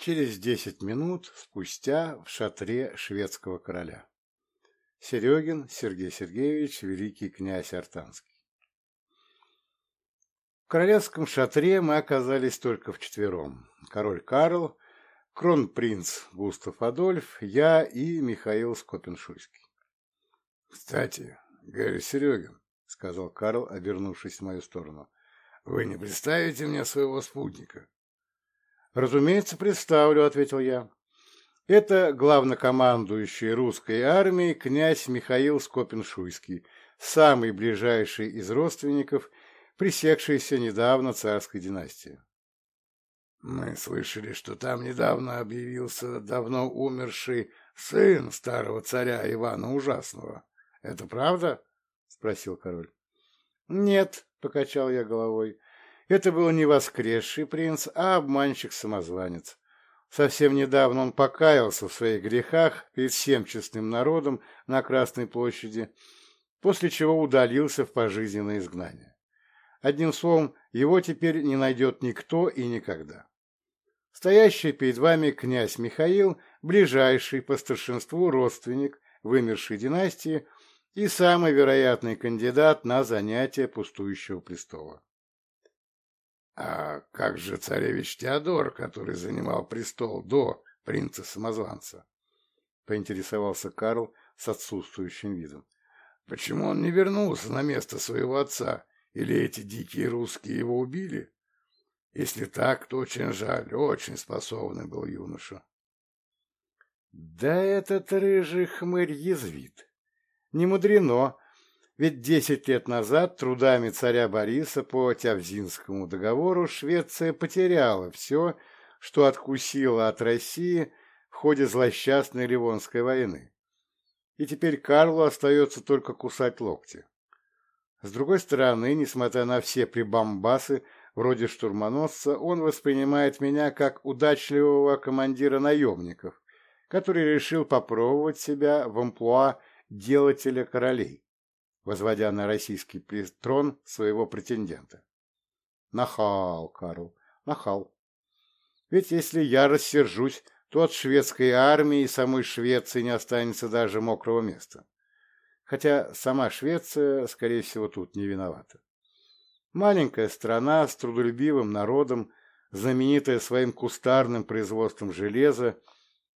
Через десять минут спустя в шатре шведского короля. Серегин Сергей Сергеевич, великий князь Артанский. В королевском шатре мы оказались только вчетвером. Король Карл, кронпринц Густав Адольф, я и Михаил Скопеншуйский. — Кстати, Гарри Серегин, — сказал Карл, обернувшись в мою сторону, — вы не представите мне своего спутника? — «Разумеется, представлю», — ответил я. «Это главнокомандующий русской армией князь Михаил Скопин-Шуйский, самый ближайший из родственников, пресекшийся недавно царской династии». «Мы слышали, что там недавно объявился давно умерший сын старого царя Ивана Ужасного. Это правда?» — спросил король. «Нет», — покачал я головой, это был не воскресший принц, а обманщик-самозванец. Совсем недавно он покаялся в своих грехах перед всем честным народом на Красной площади, после чего удалился в пожизненное изгнание. Одним словом, его теперь не найдет никто и никогда. Стоящий перед вами князь Михаил, ближайший по старшинству родственник вымершей династии и самый вероятный кандидат на занятие пустующего престола. А как же царевич Теодор, который занимал престол до принца-самозванца? Поинтересовался Карл с отсутствующим видом. Почему он не вернулся на место своего отца? Или эти дикие русские его убили? Если так, то очень жаль, очень способный был юноша. Да этот рыжий хмырь язвит. Не мудрено, ведь десять лет назад трудами царя Бориса по Тявзинскому договору Швеция потеряла все, что откусила от России в ходе злосчастной Ливонской войны. И теперь Карлу остается только кусать локти. С другой стороны, несмотря на все прибамбасы, вроде штурмоносца, он воспринимает меня как удачливого командира наемников, который решил попробовать себя в амплуа делателя королей возводя на российский трон своего претендента. Нахал, Карл, нахал. Ведь если я рассержусь, то от шведской армии и самой Швеции не останется даже мокрого места. Хотя сама Швеция, скорее всего, тут не виновата. Маленькая страна с трудолюбивым народом, знаменитая своим кустарным производством железа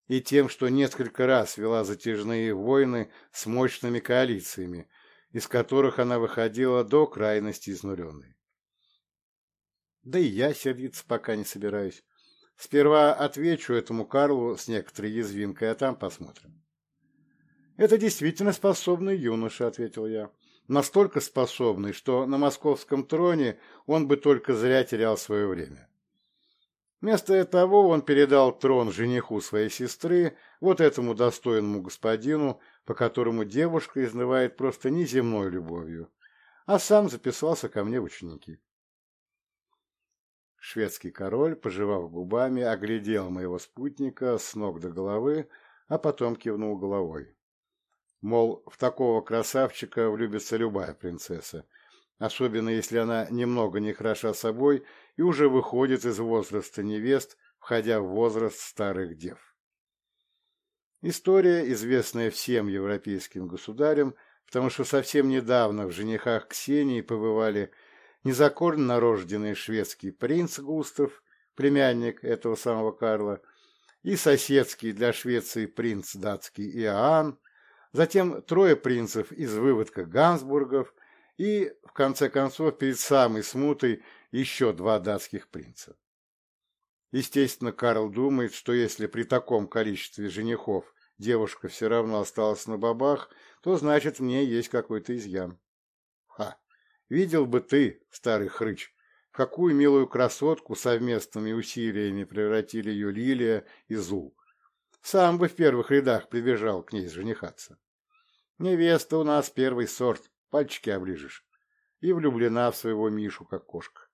и тем, что несколько раз вела затяжные войны с мощными коалициями, из которых она выходила до крайности изнуренной. Да и я сердиться пока не собираюсь. Сперва отвечу этому Карлу с некоторой язвинкой, а там посмотрим. «Это действительно способный юноша», — ответил я. «Настолько способный, что на московском троне он бы только зря терял свое время. Вместо того он передал трон жениху своей сестры, вот этому достойному господину, по которому девушка изнывает просто неземной любовью, а сам записался ко мне в ученики. Шведский король, пожевав губами, оглядел моего спутника с ног до головы, а потом кивнул головой. Мол, в такого красавчика влюбится любая принцесса, особенно если она немного не хороша собой и уже выходит из возраста невест, входя в возраст старых дев. История, известная всем европейским государям, потому что совсем недавно в женихах Ксении побывали незаконно рожденный шведский принц Густав, племянник этого самого Карла, и соседский для Швеции принц датский Иоанн, затем трое принцев из выводка Гансбургов и, в конце концов, перед самой смутой еще два датских принца. Естественно, Карл думает, что если при таком количестве женихов девушка все равно осталась на бабах, то значит в ней есть какой-то изъян. Ха! Видел бы ты, старый хрыч, какую милую красотку совместными усилиями превратили ее Лилия и Зул. Сам бы в первых рядах прибежал к ней женихаться. Невеста у нас первый сорт, пальчики оближешь. И влюблена в своего Мишу, как кошка.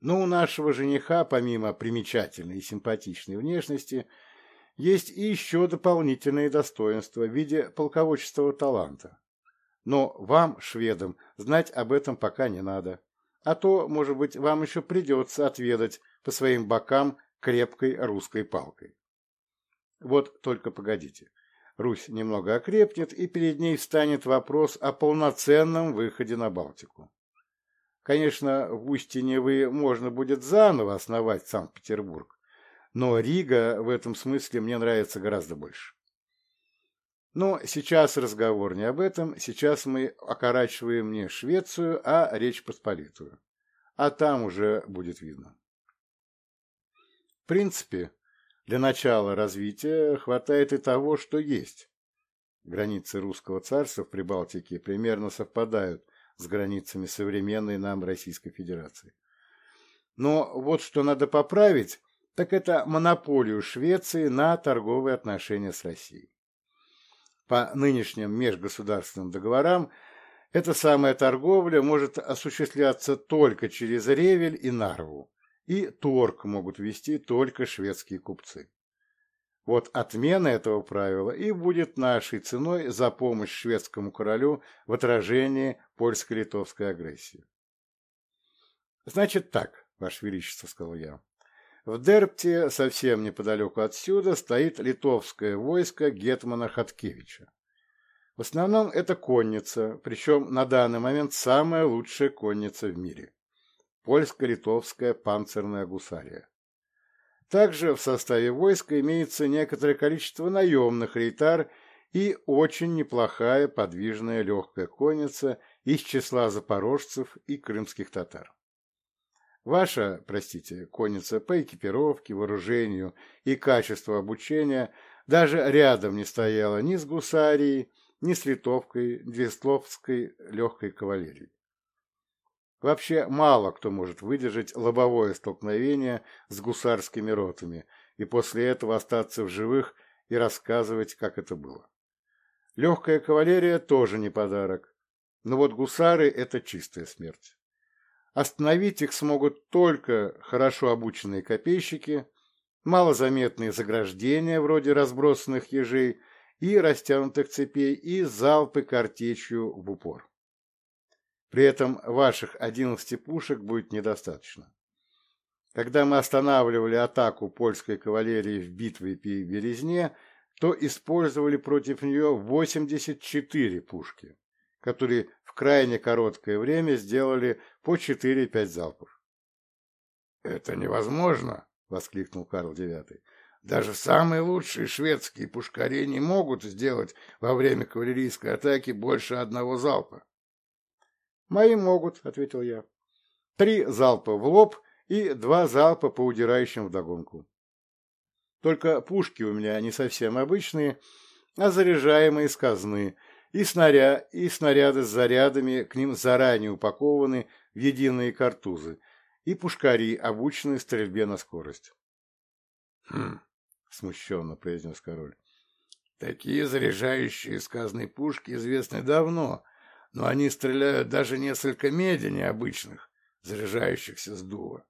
Но у нашего жениха, помимо примечательной и симпатичной внешности, есть и еще дополнительные достоинства в виде полководческого таланта. Но вам, шведам, знать об этом пока не надо. А то, может быть, вам еще придется отведать по своим бокам крепкой русской палкой. Вот только погодите. Русь немного окрепнет, и перед ней встанет вопрос о полноценном выходе на Балтику. Конечно, в устье Невы можно будет заново основать Санкт-Петербург, но Рига в этом смысле мне нравится гораздо больше. Но сейчас разговор не об этом, сейчас мы окорачиваем не Швецию, а Речь Посполитую. А там уже будет видно. В принципе, для начала развития хватает и того, что есть. Границы русского царства в Прибалтике примерно совпадают с границами современной нам Российской Федерации. Но вот что надо поправить, так это монополию Швеции на торговые отношения с Россией. По нынешним межгосударственным договорам эта самая торговля может осуществляться только через Ревель и Нарву, и торг могут вести только шведские купцы. Вот отмена этого правила и будет нашей ценой за помощь шведскому королю в отражении польско-литовской агрессии. «Значит так, Ваше Величество», — сказал я. В Дерпте, совсем неподалеку отсюда, стоит литовское войско Гетмана Хаткевича. В основном это конница, причем на данный момент самая лучшая конница в мире. Польско-литовская панцирная гусария. Также в составе войска имеется некоторое количество наемных рейтар и очень неплохая подвижная легкая конница из числа запорожцев и крымских татар. Ваша, простите, конница по экипировке, вооружению и качеству обучения даже рядом не стояла ни с гусарией, ни с литовкой, двесловской легкой кавалерией. Вообще мало кто может выдержать лобовое столкновение с гусарскими ротами и после этого остаться в живых и рассказывать, как это было. Легкая кавалерия тоже не подарок, но вот гусары – это чистая смерть. Остановить их смогут только хорошо обученные копейщики, малозаметные заграждения вроде разбросанных ежей и растянутых цепей и залпы картечью в упор. При этом ваших 11 пушек будет недостаточно. Когда мы останавливали атаку польской кавалерии в битве при Березне, то использовали против нее 84 пушки, которые в крайне короткое время сделали по 4-5 залпов. «Это невозможно!» — воскликнул Карл IX. «Даже самые лучшие шведские пушкари не могут сделать во время кавалерийской атаки больше одного залпа. «Мои могут», — ответил я. «Три залпа в лоб и два залпа по удирающим вдогонку. Только пушки у меня не совсем обычные, а заряжаемые из казны, и, снаря... и снаряды с зарядами к ним заранее упакованы в единые картузы, и пушкари, обученные стрельбе на скорость. «Хм», — смущенно произнес король, — «такие заряжающие сказанные пушки известны давно, но они стреляют даже несколько медленнее обычных, заряжающихся с дула.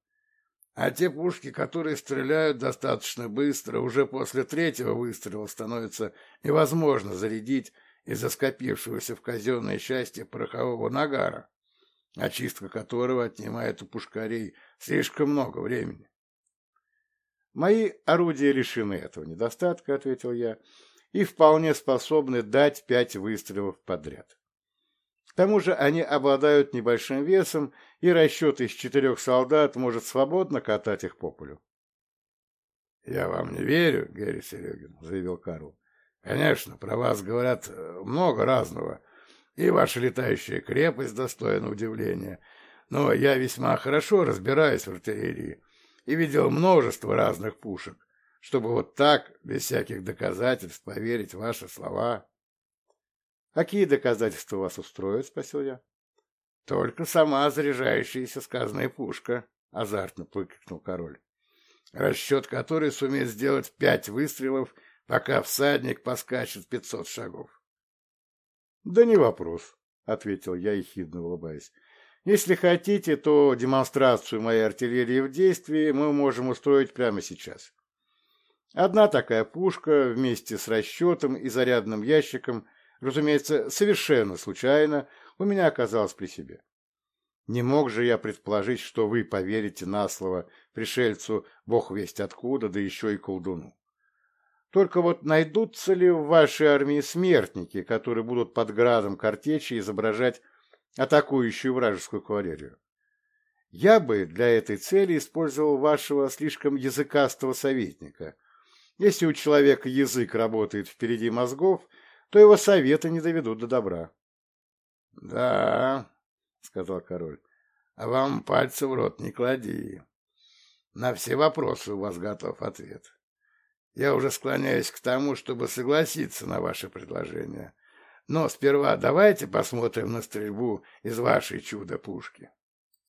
А те пушки, которые стреляют достаточно быстро, уже после третьего выстрела становится невозможно зарядить из-за скопившегося в казенное счастье порохового нагара, очистка которого отнимает у пушкарей слишком много времени. «Мои орудия лишены этого недостатка», — ответил я, — «и вполне способны дать пять выстрелов подряд». К тому же они обладают небольшим весом, и расчет из четырех солдат может свободно катать их по полю. — Я вам не верю, Гэри Серегин, — заявил Карл. — Конечно, про вас говорят э, много разного, и ваша летающая крепость достойна удивления, но я весьма хорошо разбираюсь в артиллерии и видел множество разных пушек, чтобы вот так, без всяких доказательств, поверить в ваши слова. «Какие доказательства вас устроят?» — спросил я. «Только сама заряжающаяся сказанная пушка», — азартно выкрикнул король. «Расчет которой сумеет сделать пять выстрелов, пока всадник поскачет пятьсот шагов». «Да не вопрос», — ответил я, ехидно улыбаясь. «Если хотите, то демонстрацию моей артиллерии в действии мы можем устроить прямо сейчас. Одна такая пушка вместе с расчетом и зарядным ящиком — разумеется, совершенно случайно, у меня оказалось при себе. Не мог же я предположить, что вы поверите на слово пришельцу бог весть откуда, да еще и колдуну. Только вот найдутся ли в вашей армии смертники, которые будут под градом картечи изображать атакующую вражескую кавалерию? Я бы для этой цели использовал вашего слишком языкастого советника. Если у человека язык работает впереди мозгов, то его советы не доведут до добра. — Да, — сказал король, — а вам пальцы в рот не клади. На все вопросы у вас готов ответ. Я уже склоняюсь к тому, чтобы согласиться на ваше предложение. Но сперва давайте посмотрим на стрельбу из вашей чудо-пушки.